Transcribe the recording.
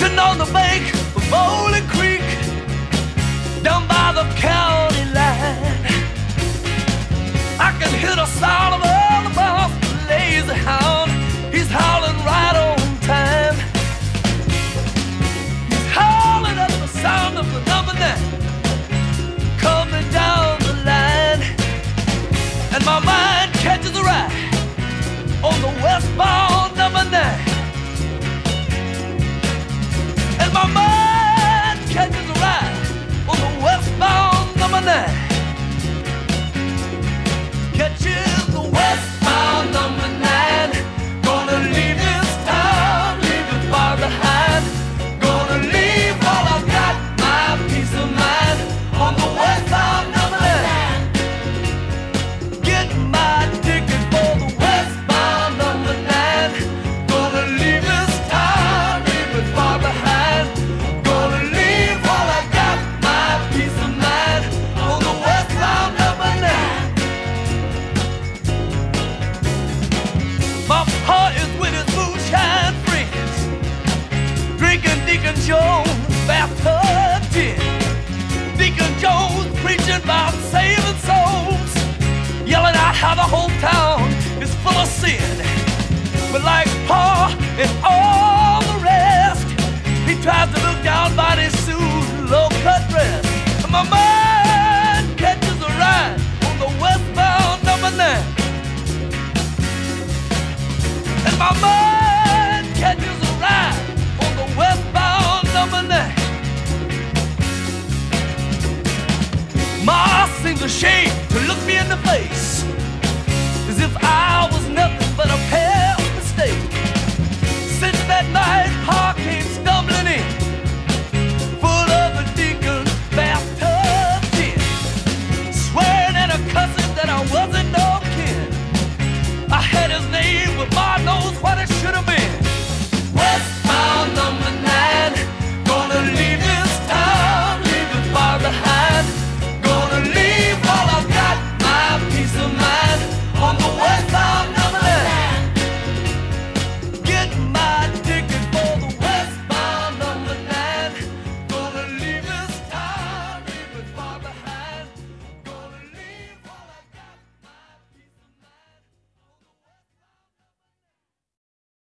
Fishing on the bank of Bowling Creek, down by the county line. I can hear the sound of all the boss, lazy hound. He's howling right on time. He's howling at the sound of the number nine coming down the line, and my mind catches a ride on the westbound number nine my mind. How the whole town is full of sin. But like Paul and all the rest, he tries to look down by his suit, low cut dress. And my mind catches a ride on the westbound number nine. And my mind catches a ride on the westbound number nine. Ma seems ashamed to look me in the face.